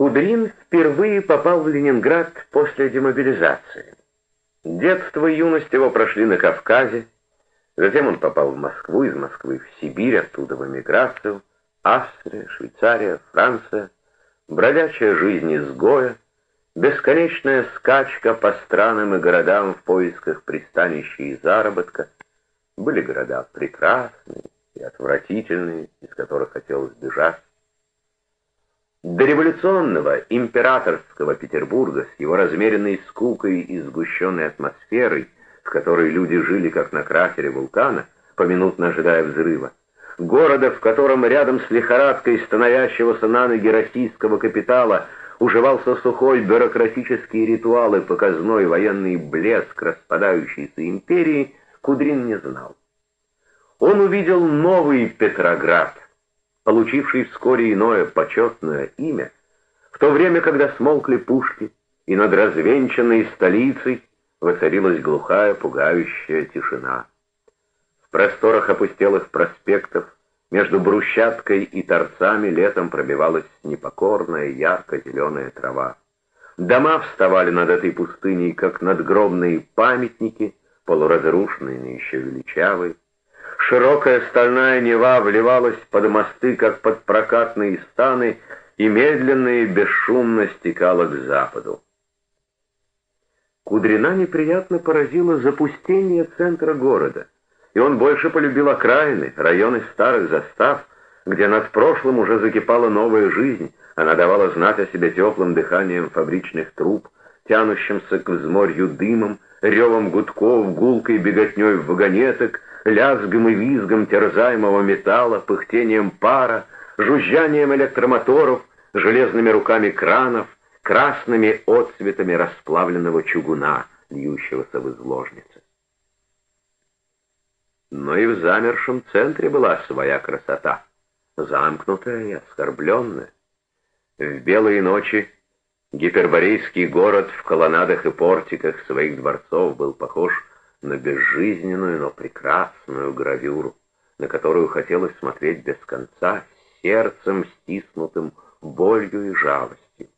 Кудрин впервые попал в Ленинград после демобилизации. Детство и юность его прошли на Кавказе, затем он попал в Москву, из Москвы в Сибирь, оттуда в эмиграцию, Австрия, Швейцария, Франция, бродячая жизнь изгоя, бесконечная скачка по странам и городам в поисках пристанища и заработка. Были города прекрасные и отвратительные, из которых хотелось бежать. До революционного императорского Петербурга с его размеренной скукой и сгущенной атмосферой, в которой люди жили как на кратере вулкана, поминутно ожидая взрыва, города, в котором рядом с лихорадкой становящегося на ноги российского капитала уживался сухой бюрократический ритуал и показной военный блеск распадающейся империи, Кудрин не знал. Он увидел новый Петроград — получивший вскоре иное почетное имя, в то время, когда смолкли пушки, и над развенчанной столицей воцарилась глухая, пугающая тишина. В просторах опустелых проспектов между брусчаткой и торцами летом пробивалась непокорная ярко-зеленая трава. Дома вставали над этой пустыней, как надгробные памятники, полуразрушенные, еще величавые. Широкая стальная Нева вливалась под мосты, как под прокатные станы, и медленно и бесшумно стекала к западу. Кудрина неприятно поразило запустение центра города, и он больше полюбил окраины, районы старых застав, где над прошлым уже закипала новая жизнь, она давала знать о себе теплым дыханием фабричных труб, тянущимся к взморью дымом, ревом гудков, гулкой беготней вагонеток, лязгом и визгом терзаемого металла, пыхтением пара, жужжанием электромоторов, железными руками кранов, красными отцветами расплавленного чугуна, льющегося в изложнице. Но и в замершем центре была своя красота, замкнутая и оскорбленная. В белые ночи гиперборейский город в колоннадах и портиках своих дворцов был похож на безжизненную, но прекрасную гравюру, на которую хотелось смотреть без конца, сердцем стиснутым болью и жалостью.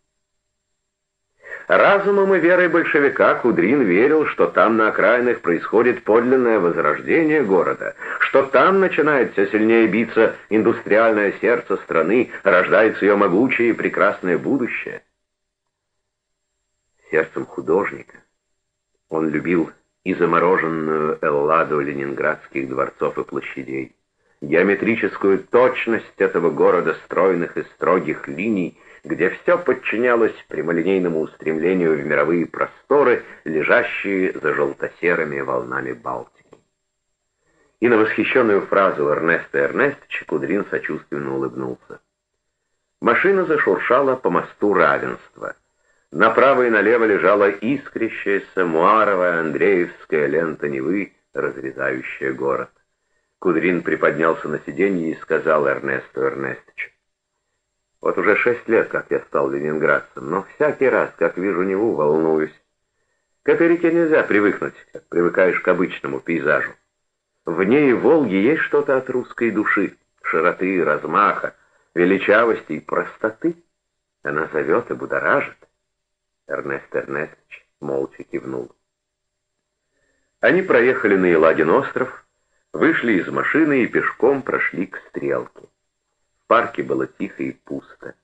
Разумом и верой большевика Кудрин верил, что там на окраинах происходит подлинное возрождение города, что там начинает все сильнее биться индустриальное сердце страны, рождается ее могучее и прекрасное будущее. Сердцем художника он любил и замороженную Элладу ленинградских дворцов и площадей, геометрическую точность этого города стройных и строгих линий, где все подчинялось прямолинейному устремлению в мировые просторы, лежащие за желто-серыми волнами Балтики. И на восхищенную фразу Эрнеста Эрнестовича Кудрин сочувственно улыбнулся. Машина зашуршала по мосту равенства — Направо и налево лежала искрящаяся муаровая Андреевская лента Невы, разрезающая город. Кудрин приподнялся на сиденье и сказал Эрнесту Эрнестовичу. «Вот уже шесть лет, как я стал ленинградцем, но всякий раз, как вижу Неву, волнуюсь. К этой реке нельзя привыкнуть, как привыкаешь к обычному пейзажу. В ней Волги есть что-то от русской души, широты, размаха, величавости и простоты. Она зовет и будоражит. Эрнест Эрнестович молча кивнул. Они проехали на Еладин остров, вышли из машины и пешком прошли к стрелке. В парке было тихо и пусто.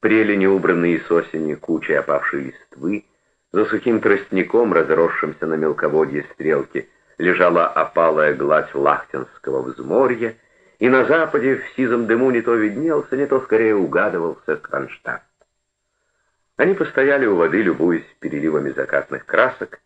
Прели неубранные с осени кучи опавшей листвы, за сухим тростником, разросшимся на мелководье стрелки, лежала опалая гладь Лахтинского взморья, и на западе в сизом дыму не то виднелся, не то скорее угадывался Кронштадт. Они постояли у воды, любуясь переливами закатных красок.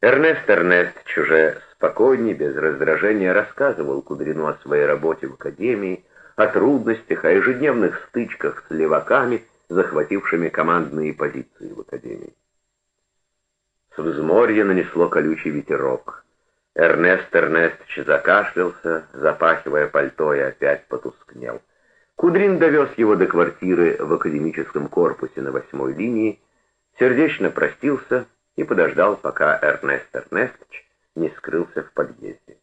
Эрнест Эрнест, чуже спокойней, без раздражения, рассказывал Кудрину о своей работе в академии, о трудностях, о ежедневных стычках с леваками, захватившими командные позиции в академии. С взморья нанесло колючий ветерок. Эрнест Эрнестович закашлялся, запахивая пальто, и опять потускнел. Кудрин довез его до квартиры в академическом корпусе на восьмой линии, сердечно простился и подождал, пока Эрнест Эрнестович не скрылся в подъезде.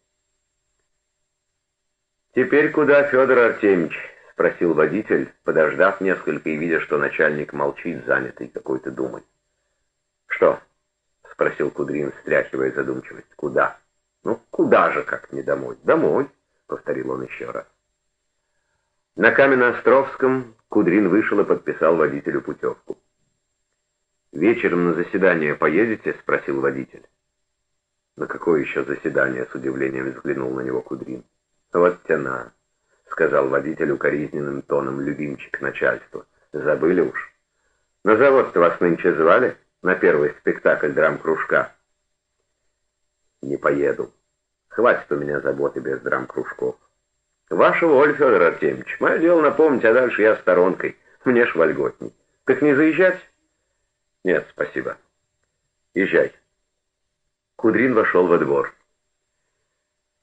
«Теперь куда, Федор Артемьевич?» —— спросил водитель, подождав несколько и видя, что начальник молчит, занятый какой-то думой. «Что?» — спросил Кудрин, стряхивая задумчивость. «Куда?» «Ну, куда же, как не домой?» «Домой», — повторил он еще раз. На Каменноостровском Кудрин вышел и подписал водителю путевку. «Вечером на заседание поедете?» — спросил водитель. «На какое еще заседание?» — с удивлением взглянул на него Кудрин. «Вот тяна», — сказал водитель укоризненным тоном любимчик начальства. «Забыли уж. На завод-то вас нынче звали? На первый спектакль драм-кружка?» «Не поеду. Хватит у меня заботы без драм-кружков». «Ваша воля, Федор Артемьевич. Мое дело напомнить, а дальше я сторонкой. Мне ж вольготней. Так не заезжать?» «Нет, спасибо. Езжай». Кудрин вошел во двор.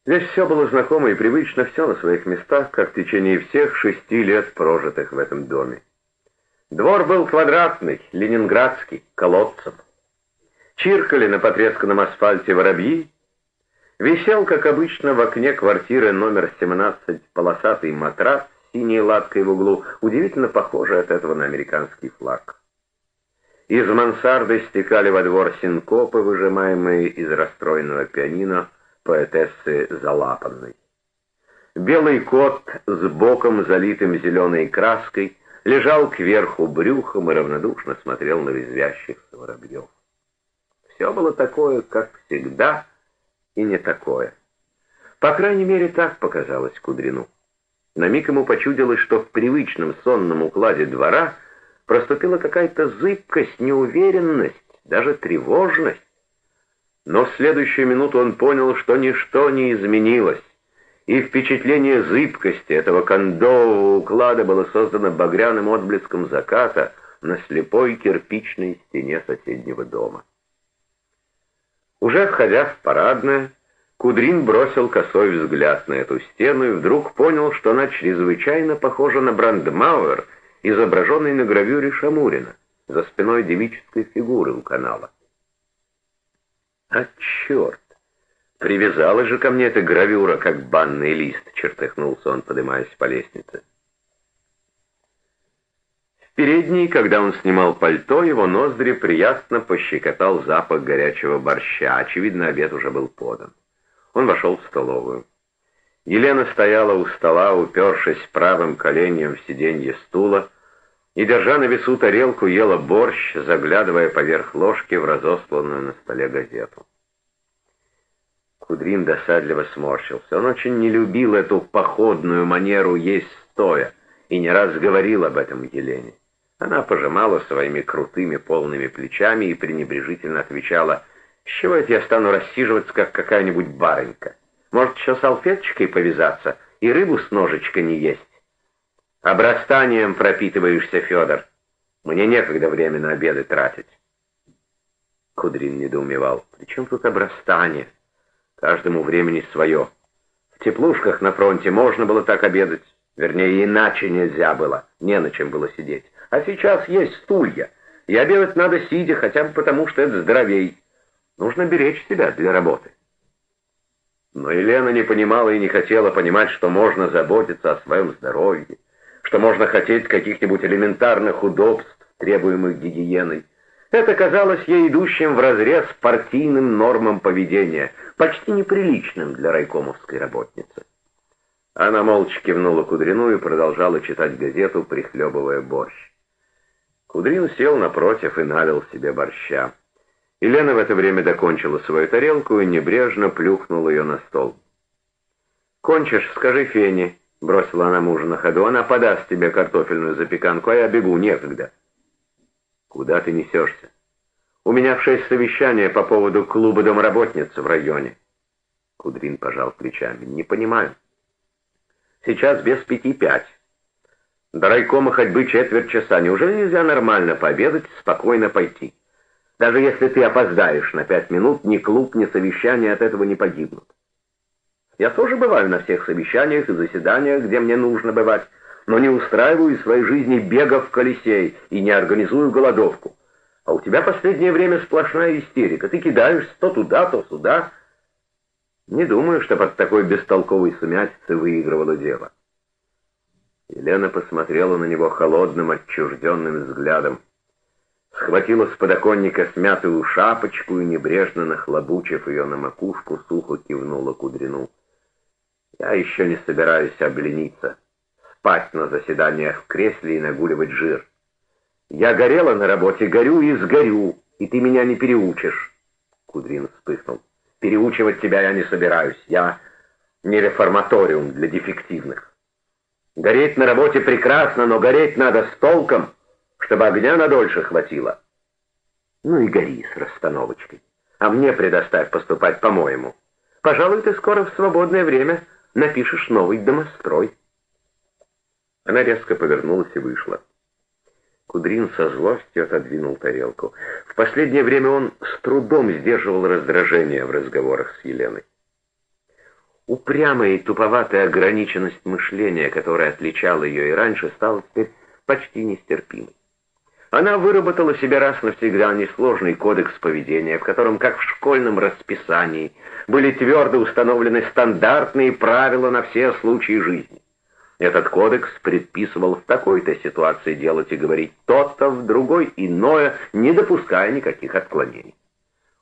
Здесь все было знакомо и привычно, все на своих местах, как в течение всех шести лет, прожитых в этом доме. Двор был квадратный, ленинградский, колодцем. Чиркали на потресканном асфальте воробьи. Висел, как обычно, в окне квартиры номер 17 полосатый матрас с синей латкой в углу, удивительно похожий от этого на американский флаг. Из мансарды стекали во двор синкопы, выжимаемые из расстроенного пианино поэтессы Залапанной. Белый кот с боком, залитым зеленой краской, лежал кверху брюхом и равнодушно смотрел на резвящихся воробьев. Все было такое, как всегда, и не такое. По крайней мере, так показалось Кудрину. На миг ему почудилось, что в привычном сонном укладе двора — проступила какая-то зыбкость, неуверенность, даже тревожность. Но в следующую минуту он понял, что ничто не изменилось, и впечатление зыбкости этого кондового уклада было создано багряным отблеском заката на слепой кирпичной стене соседнего дома. Уже входя в парадное, Кудрин бросил косой взгляд на эту стену и вдруг понял, что она чрезвычайно похожа на Брандмауэр — изображенный на гравюре Шамурина, за спиной девической фигуры у канала. «А черт! Привязала же ко мне эта гравюра, как банный лист!» — чертыхнулся он, поднимаясь по лестнице. Передней, когда он снимал пальто, его ноздри приятно пощекотал запах горячего борща. Очевидно, обед уже был подан. Он вошел в столовую. Елена стояла у стола, упершись правым коленем в сиденье стула, и, держа на весу тарелку, ела борщ, заглядывая поверх ложки в разосланную на столе газету. Кудрин досадливо сморщился. Он очень не любил эту походную манеру есть стоя и не раз говорил об этом Елене. Она пожимала своими крутыми полными плечами и пренебрежительно отвечала, «С чего это я стану рассиживаться, как какая-нибудь барынька?» Может, еще салфеточкой повязаться и рыбу с ножичка не есть? Обрастанием пропитываешься, Федор. Мне некогда время на обеды тратить. Кудрин недоумевал. При чем тут обрастание? Каждому времени свое. В теплушках на фронте можно было так обедать. Вернее, иначе нельзя было. Не на чем было сидеть. А сейчас есть стулья. И обедать надо сидя, хотя бы потому, что это здоровей. Нужно беречь себя для работы. Но Елена не понимала и не хотела понимать, что можно заботиться о своем здоровье, что можно хотеть каких-нибудь элементарных удобств, требуемых гигиеной. Это казалось ей идущим вразрез партийным нормам поведения, почти неприличным для райкомовской работницы. Она молча кивнула Кудрину и продолжала читать газету, прихлебывая борщ. Кудрин сел напротив и налил себе борща. Елена в это время докончила свою тарелку и небрежно плюхнула ее на стол. «Кончишь, скажи Фене», — бросила она мужа на ходу, — «она подаст тебе картофельную запеканку, а я бегу, некогда». «Куда ты несешься?» «У меня в шесть совещания по поводу клуба домработниц в районе». Кудрин пожал плечами. «Не понимаю». «Сейчас без пяти пять. До райкома ходьбы четверть часа. Неужели нельзя нормально пообедать, спокойно пойти?» Даже если ты опоздаешь на пять минут, ни клуб, ни совещание от этого не погибнут. Я тоже бываю на всех совещаниях и заседаниях, где мне нужно бывать, но не устраиваю в своей жизни бега в колесе и не организую голодовку. А у тебя последнее время сплошная истерика. Ты кидаешься то туда, то сюда. Не думаю, что под такой бестолковой сумятицей выигрывало дело. Елена посмотрела на него холодным, отчужденным взглядом. Схватила с подоконника смятую шапочку и, небрежно нахлобучив ее на макушку, сухо кивнула Кудрину. «Я еще не собираюсь облениться, спать на заседаниях в кресле и нагуливать жир. Я горела на работе, горю и сгорю, и ты меня не переучишь». Кудрин вспыхнул. «Переучивать тебя я не собираюсь. Я не реформаториум для дефективных. Гореть на работе прекрасно, но гореть надо с толком, чтобы огня надольше хватило. Ну и гори с расстановочкой. А мне предоставь поступать по-моему. Пожалуй, ты скоро в свободное время напишешь новый домострой. Она резко повернулась и вышла. Кудрин со злостью отодвинул тарелку. В последнее время он с трудом сдерживал раздражение в разговорах с Еленой. Упрямая и туповатая ограниченность мышления, которая отличала ее и раньше, стала теперь почти нестерпимой. Она выработала себе раз навсегда несложный кодекс поведения, в котором, как в школьном расписании, были твердо установлены стандартные правила на все случаи жизни. Этот кодекс предписывал в такой-то ситуации делать и говорить то-то, в другой иное, не допуская никаких отклонений.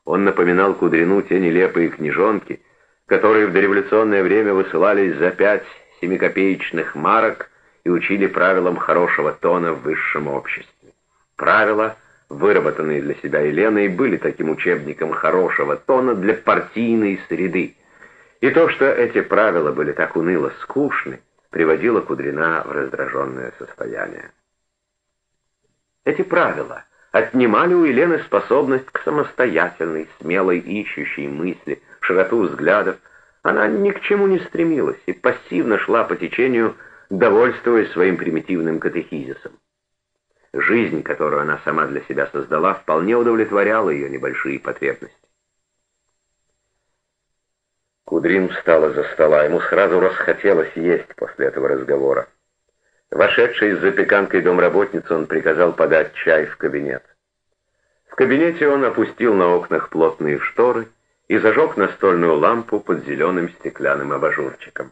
Он напоминал Кудрину те нелепые книжонки, которые в дореволюционное время высылались за пять семикопеечных марок и учили правилам хорошего тона в высшем обществе. Правила, выработанные для себя Еленой, были таким учебником хорошего тона для партийной среды. И то, что эти правила были так уныло скучны, приводило Кудрина в раздраженное состояние. Эти правила отнимали у Елены способность к самостоятельной, смелой, ищущей мысли, широту взглядов, она ни к чему не стремилась и пассивно шла по течению, довольствуясь своим примитивным катехизисом. Жизнь, которую она сама для себя создала, вполне удовлетворяла ее небольшие потребности. Кудрин встал из-за стола, ему сразу расхотелось есть после этого разговора. Вошедший с запеканкой домработницы, он приказал подать чай в кабинет. В кабинете он опустил на окнах плотные шторы и зажег настольную лампу под зеленым стеклянным абажурчиком.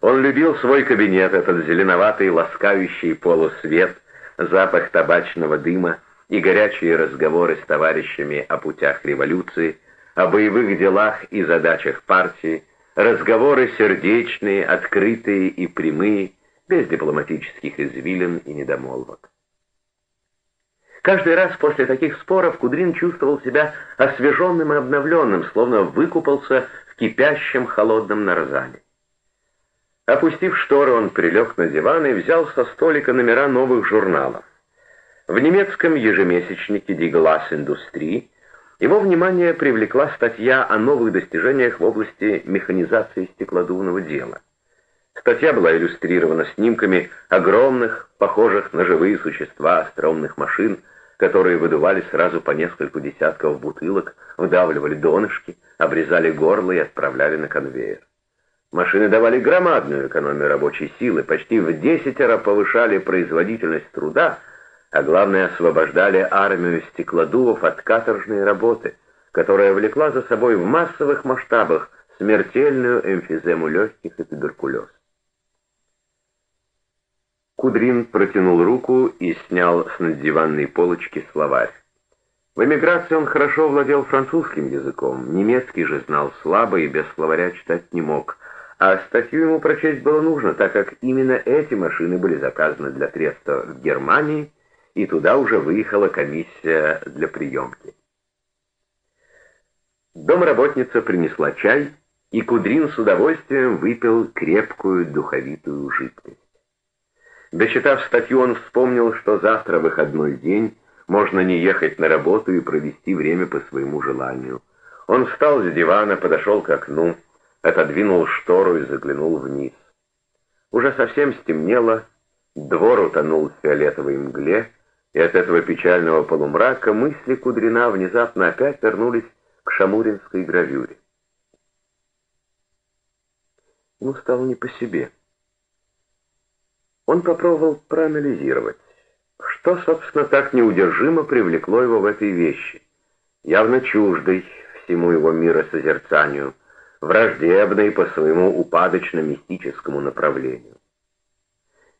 Он любил свой кабинет, этот зеленоватый, ласкающий полусвет, запах табачного дыма и горячие разговоры с товарищами о путях революции, о боевых делах и задачах партии, разговоры сердечные, открытые и прямые, без дипломатических извилин и недомолвок. Каждый раз после таких споров Кудрин чувствовал себя освеженным и обновленным, словно выкупался в кипящем холодном нарзане. Опустив шторы, он прилег на диван и взял со столика номера новых журналов. В немецком ежемесячнике «Die Glass Industrie» его внимание привлекла статья о новых достижениях в области механизации стеклодувного дела. Статья была иллюстрирована снимками огромных, похожих на живые существа остромных машин, которые выдували сразу по нескольку десятков бутылок, вдавливали донышки, обрезали горло и отправляли на конвейер. Машины давали громадную экономию рабочей силы, почти в десятеро повышали производительность труда, а главное освобождали армию стеклодувов от каторжной работы, которая влекла за собой в массовых масштабах смертельную эмфизему легких и туберкулез. Кудрин протянул руку и снял с наддиванной полочки словарь. В эмиграции он хорошо владел французским языком, немецкий же знал слабо и без словаря читать не мог, а статью ему прочесть было нужно, так как именно эти машины были заказаны для Треста в Германии, и туда уже выехала комиссия для приемки. Домработница принесла чай, и Кудрин с удовольствием выпил крепкую духовитую жидкость. Дочитав статью, он вспомнил, что завтра выходной день, можно не ехать на работу и провести время по своему желанию. Он встал с дивана, подошел к окну, отодвинул штору и заглянул вниз. Уже совсем стемнело, двор утонул в фиолетовой мгле, и от этого печального полумрака мысли Кудрина внезапно опять вернулись к шамуринской гравюре. Ему стало не по себе. Он попробовал проанализировать, что, собственно, так неудержимо привлекло его в этой вещи, явно чуждой всему его миросозерцанию, враждебной по своему упадочно-мистическому направлению.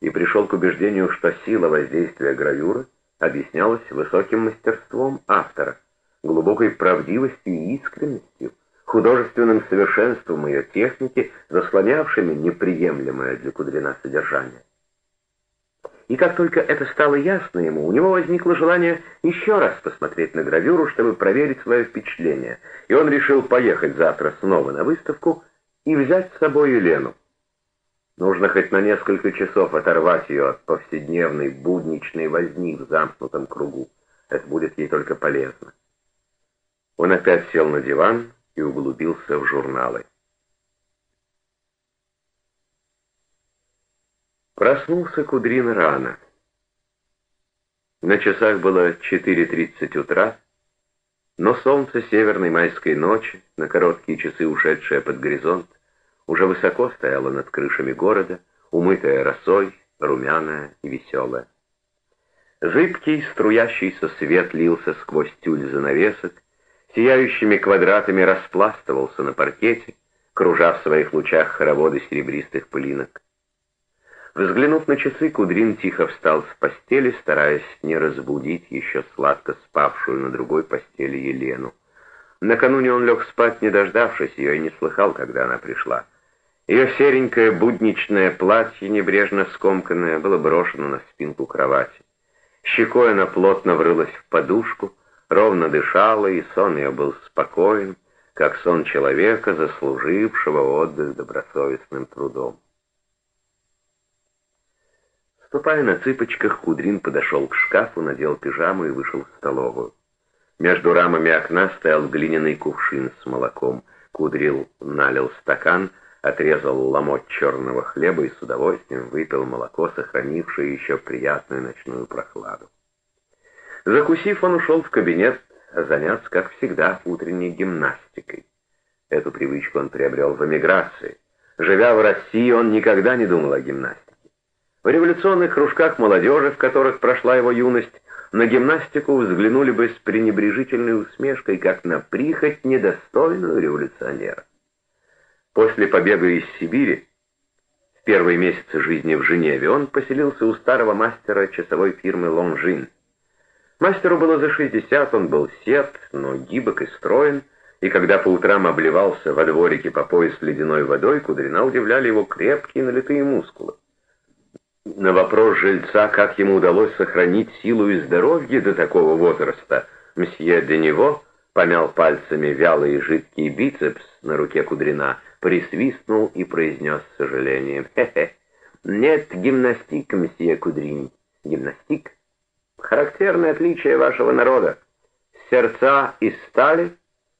и пришел к убеждению, что сила воздействия гравюры объяснялась высоким мастерством автора, глубокой правдивостью и искренностью, художественным совершенством ее техники, заслонявшими неприемлемое для Кудрина содержание. И как только это стало ясно ему, у него возникло желание еще раз посмотреть на гравюру, чтобы проверить свое впечатление, и он решил поехать завтра снова на выставку и взять с собой Елену. Нужно хоть на несколько часов оторвать ее от повседневной будничной возни в замкнутом кругу. Это будет ей только полезно. Он опять сел на диван и углубился в журналы. Проснулся Кудрин рано. На часах было 4.30 утра, но солнце северной майской ночи, на короткие часы ушедшее под горизонт, уже высоко стояла над крышами города, умытая росой, румяная и веселая. Зыбкий, струящийся свет лился сквозь тюль занавесок, сияющими квадратами распластывался на паркете, кружа в своих лучах хороводы серебристых пылинок. Взглянув на часы, Кудрин тихо встал с постели, стараясь не разбудить еще сладко спавшую на другой постели Елену. Накануне он лег спать, не дождавшись ее, и не слыхал, когда она пришла. Ее серенькое будничное платье, небрежно скомканное, было брошено на спинку кровати. Щекой она плотно врылась в подушку, ровно дышала, и сон ее был спокоен, как сон человека, заслужившего отдых добросовестным трудом. Ступая на цыпочках, Кудрин подошел к шкафу, надел пижаму и вышел в столовую. Между рамами окна стоял глиняный кувшин с молоком. Кудрил налил стакан — отрезал ломоть черного хлеба и с удовольствием выпил молоко, сохранившее еще приятную ночную прохладу. Закусив, он ушел в кабинет заняться, как всегда, утренней гимнастикой. Эту привычку он приобрел в эмиграции. Живя в России, он никогда не думал о гимнастике. В революционных кружках молодежи, в которых прошла его юность, на гимнастику взглянули бы с пренебрежительной усмешкой, как на прихоть недостойную революционера. После побега из Сибири, в первые месяцы жизни в Женеве, он поселился у старого мастера часовой фирмы «Лонжин». Мастеру было за 60, он был сед, но гибок и строен, и когда по утрам обливался во дворике по пояс ледяной водой, Кудрина удивляли его крепкие налитые мускулы. На вопрос жильца, как ему удалось сохранить силу и здоровье до такого возраста, мсье Денево помял пальцами вялый и жидкий бицепс на руке Кудрина, присвистнул и произнес с сожалением. «Хе-хе, нет гимнастик, месье Кудрин. Гимнастик — характерное отличие вашего народа. Сердца из стали,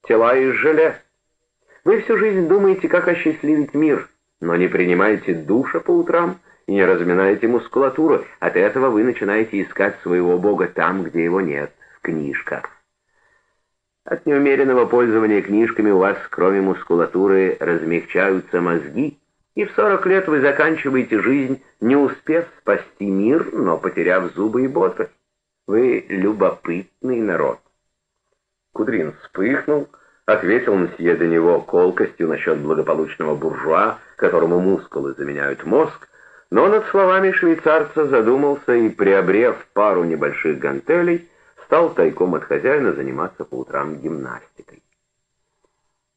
тела из желе. Вы всю жизнь думаете, как осчастливить мир, но не принимаете душа по утрам не разминаете мускулатуру. От этого вы начинаете искать своего бога там, где его нет, в книжках. От неумеренного пользования книжками у вас, кроме мускулатуры, размягчаются мозги, и в 40 лет вы заканчиваете жизнь, не успев спасти мир, но потеряв зубы и бодрость. Вы любопытный народ. Кудрин вспыхнул, ответил мсье до него колкостью насчет благополучного буржуа, которому мускулы заменяют мозг, но над словами швейцарца задумался и, приобрев пару небольших гантелей, стал тайком от хозяина заниматься по утрам гимнастикой.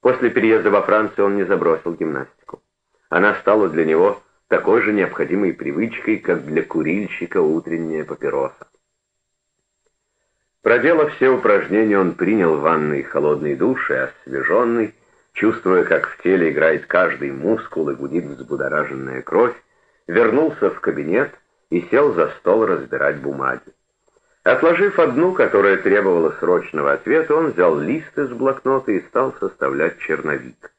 После переезда во Францию он не забросил гимнастику. Она стала для него такой же необходимой привычкой, как для курильщика утренняя папироса. Проделав все упражнения, он принял ванной холодный душ и освеженный, чувствуя, как в теле играет каждый мускул и гудит взбудораженная кровь, вернулся в кабинет и сел за стол разбирать бумаги. Отложив одну, которая требовала срочного ответа, он взял лист из блокнота и стал составлять черновик.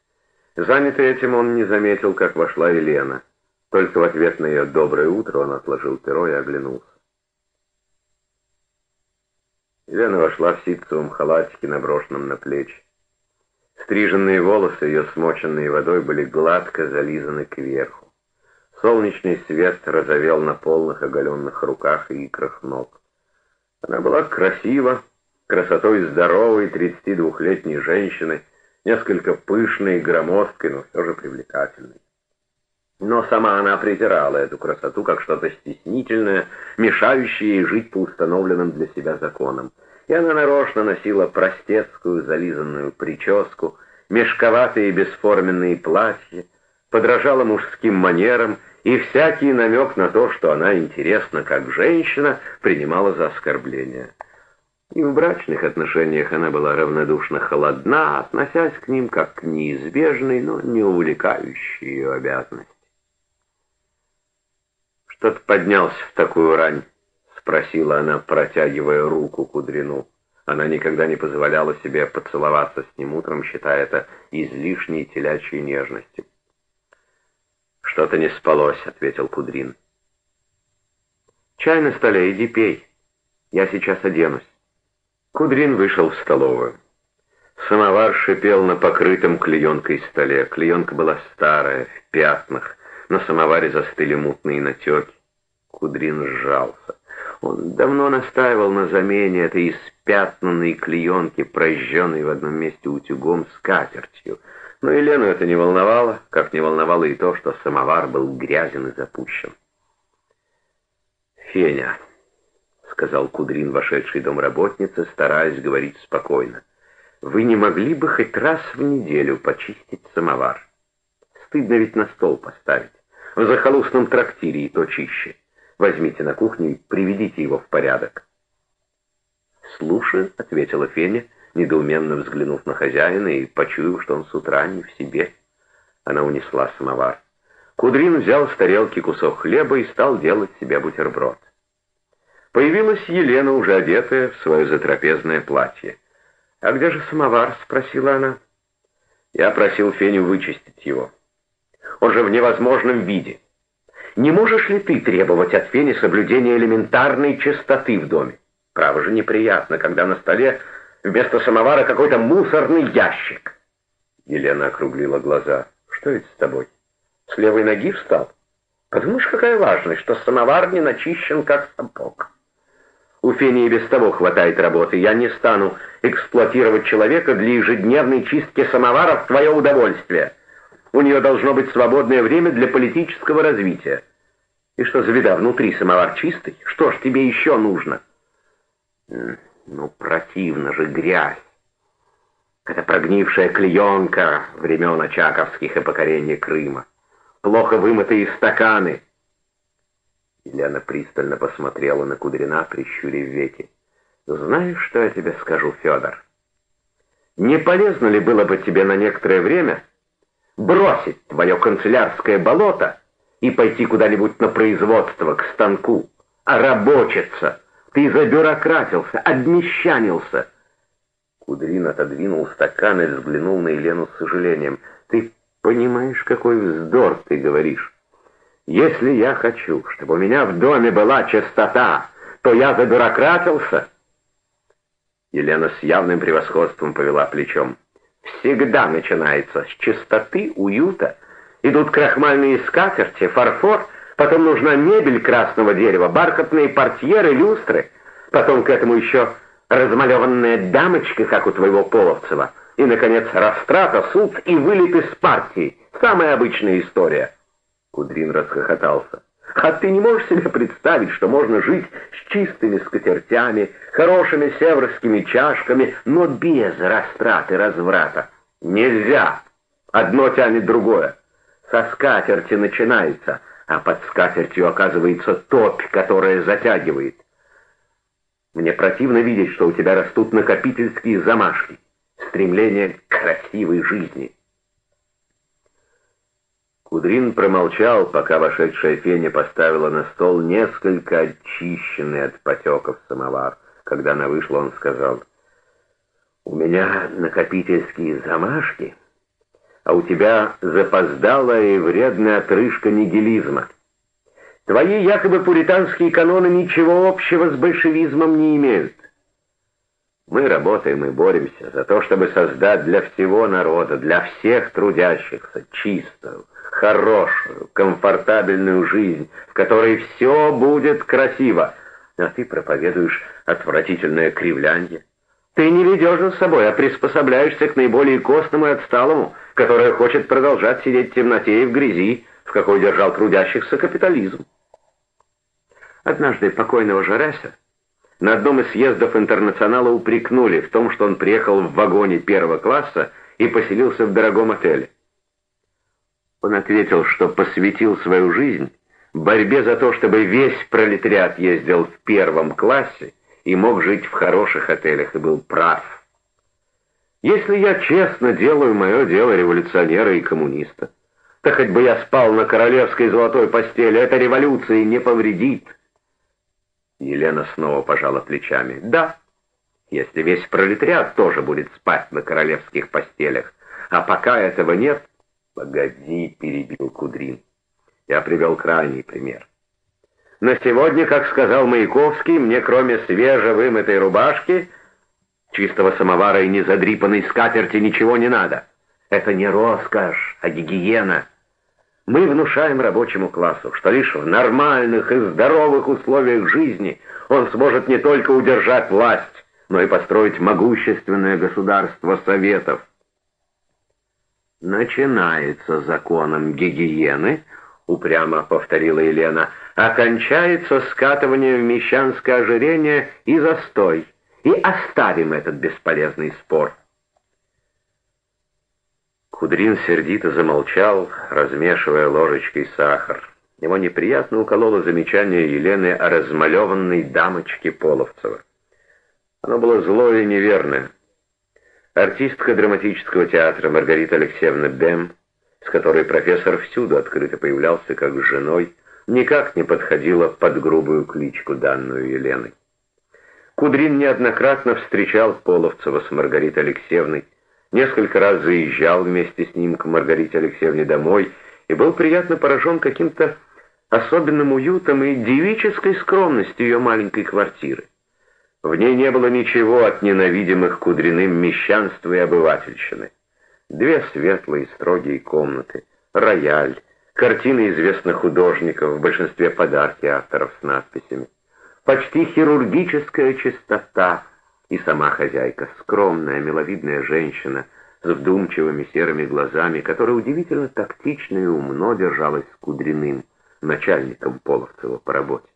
Занятый этим, он не заметил, как вошла Елена. Только в ответ на ее «доброе утро» он отложил перо и оглянулся. Елена вошла в ситцевом халатике, наброшенном на плечи. Стриженные волосы, ее смоченные водой, были гладко зализаны кверху. Солнечный свет разовел на полных оголенных руках и икрах ног. Она была красива, красотой здоровой 32-летней женщины, несколько пышной и громоздкой, но все же привлекательной. Но сама она презирала эту красоту как что-то стеснительное, мешающее ей жить по установленным для себя законам. И она нарочно носила простецкую зализанную прическу, мешковатые бесформенные платья, подражала мужским манерам, и всякий намек на то, что она интересна как женщина, принимала за оскорбление. И в брачных отношениях она была равнодушно холодна, относясь к ним как к неизбежной, но не увлекающей ее обязанности. «Что ты поднялся в такую рань?» — спросила она, протягивая руку Кудрину. Она никогда не позволяла себе поцеловаться с ним утром, считая это излишней телячьей нежностью. «Что-то не спалось», — ответил Кудрин. «Чай на столе, иди пей. Я сейчас оденусь». Кудрин вышел в столовую. Самовар шипел на покрытом клеенкой столе. Клеенка была старая, в пятнах. На самоваре застыли мутные натеки. Кудрин сжался. Он давно настаивал на замене этой испятнанной клеенки, прожженной в одном месте утюгом с катертью. Но Елену это не волновало, как не волновало и то, что самовар был грязен и запущен. «Феня», — сказал Кудрин, вошедший домработнице, стараясь говорить спокойно, — «вы не могли бы хоть раз в неделю почистить самовар? Стыдно ведь на стол поставить. В захолустном трактире и то чище. Возьмите на кухню и приведите его в порядок». «Слушаю», — ответила Феня, — недоуменно взглянув на хозяина и почуяв, что он с утра не в себе. Она унесла самовар. Кудрин взял с тарелки кусок хлеба и стал делать себе бутерброд. Появилась Елена, уже одетая в свое затрапезное платье. «А где же самовар?» — спросила она. Я просил Феню вычистить его. Он же в невозможном виде. Не можешь ли ты требовать от Фени соблюдения элементарной чистоты в доме? Право же неприятно, когда на столе Вместо самовара какой-то мусорный ящик. Елена округлила глаза. Что это с тобой? С левой ноги встал? Подумаешь, какая важность, что самовар не начищен, как сапог. У Фени без того хватает работы. Я не стану эксплуатировать человека для ежедневной чистки самовара в твое удовольствие. У нее должно быть свободное время для политического развития. И что за беда, внутри самовар чистый? Что ж тебе еще нужно?» Ну, противно же грязь. Это прогнившая клеенка времен Очаковских и покорения Крыма. Плохо вымытые стаканы. Елена пристально посмотрела на Кудрина, прищурив веки. «Знаешь, что я тебе скажу, Федор? Не полезно ли было бы тебе на некоторое время бросить твое канцелярское болото и пойти куда-нибудь на производство, к станку, а рабочиться?» Ты забюрократился, обмещанился. Кудрин отодвинул стакан и взглянул на Елену с сожалением. Ты понимаешь, какой вздор ты говоришь? Если я хочу, чтобы у меня в доме была чистота, то я забюрократился. Елена с явным превосходством повела плечом. Всегда начинается с чистоты, уюта. Идут крахмальные скатерти, фарфор — Потом нужна мебель красного дерева, бархатные портьеры, люстры. Потом к этому еще размалеванная дамочка, как у твоего Половцева. И, наконец, растрата, суд и вылет из партии. Самая обычная история. Кудрин расхохотался. А ты не можешь себе представить, что можно жить с чистыми скатертями, хорошими северскими чашками, но без растраты разврата? Нельзя. Одно тянет другое. Со скатерти начинается, а под скатертью оказывается топь, которая затягивает. Мне противно видеть, что у тебя растут накопительские замашки, стремление к красивой жизни. Кудрин промолчал, пока вошедшая Феня поставила на стол несколько очищенный от потеков самовар. Когда она вышла, он сказал, «У меня накопительские замашки» а у тебя запоздалая и вредная отрыжка нигилизма. Твои якобы пуританские каноны ничего общего с большевизмом не имеют. Мы работаем и боремся за то, чтобы создать для всего народа, для всех трудящихся, чистую, хорошую, комфортабельную жизнь, в которой все будет красиво. А ты проповедуешь отвратительное кривляние. Ты не ведешь за собой, а приспособляешься к наиболее костному и отсталому, которая хочет продолжать сидеть в темноте и в грязи, в какой держал трудящихся капитализм. Однажды покойного Жареса на одном из съездов интернационала упрекнули в том, что он приехал в вагоне первого класса и поселился в дорогом отеле. Он ответил, что посвятил свою жизнь борьбе за то, чтобы весь пролетариат ездил в первом классе и мог жить в хороших отелях, и был прав. Если я честно делаю мое дело революционера и коммуниста, то хоть бы я спал на королевской золотой постели, это революции не повредит. Елена снова пожала плечами. «Да, если весь пролетариат тоже будет спать на королевских постелях. А пока этого нет...» «Погоди», — перебил Кудрин. Я привел крайний пример. На сегодня, как сказал Маяковский, мне кроме свежевымытой рубашки, чистого самовара и незадрипанной скатерти ничего не надо. Это не роскошь, а гигиена. Мы внушаем рабочему классу, что лишь в нормальных и здоровых условиях жизни он сможет не только удержать власть, но и построить могущественное государство Советов. Начинается законом гигиены, упрямо повторила Елена, окончается скатывание в мещанское ожирение и застой, и оставим этот бесполезный спор. Кудрин сердито замолчал, размешивая ложечкой сахар. Его неприятно укололо замечание Елены о размалеванной дамочке Половцева. Оно было злое и неверное. Артистка драматического театра Маргарита Алексеевна Бем, с которой профессор всюду открыто появлялся как с женой, никак не подходила под грубую кличку, данную Еленой. Кудрин неоднократно встречал Половцева с Маргаритой Алексеевной, Несколько раз заезжал вместе с ним к Маргарите Алексеевне домой и был приятно поражен каким-то особенным уютом и девической скромностью ее маленькой квартиры. В ней не было ничего от ненавидимых кудриным мещанства и обывательщины. Две светлые строгие комнаты, рояль, картины известных художников, в большинстве подарки авторов с надписями, почти хирургическая чистота — и сама хозяйка, скромная, миловидная женщина с вдумчивыми серыми глазами, которая удивительно тактично и умно держалась с Кудриным, начальником Половцева по работе.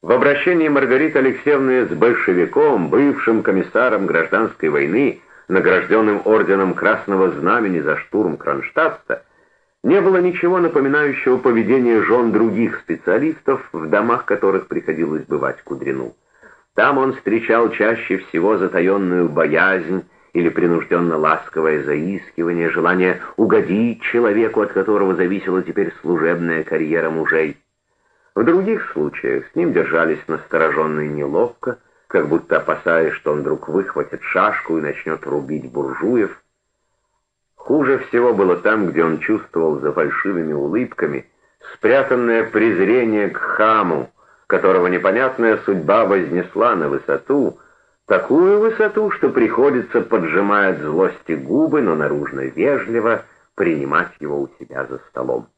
В обращении Маргариты Алексеевны с большевиком, бывшим комиссаром гражданской войны, награжденным орденом Красного Знамени за штурм Кронштадта, не было ничего напоминающего поведение жен других специалистов, в домах которых приходилось бывать Кудрину. Там он встречал чаще всего затаенную боязнь или принужденно-ласковое заискивание, желание угодить человеку, от которого зависела теперь служебная карьера мужей. В других случаях с ним держались настороженно и неловко, как будто опасаясь, что он вдруг выхватит шашку и начнет рубить буржуев. Хуже всего было там, где он чувствовал за фальшивыми улыбками спрятанное презрение к хаму, которого непонятная судьба вознесла на высоту, такую высоту, что приходится, поджимая от злости губы, но наружно вежливо, принимать его у себя за столом.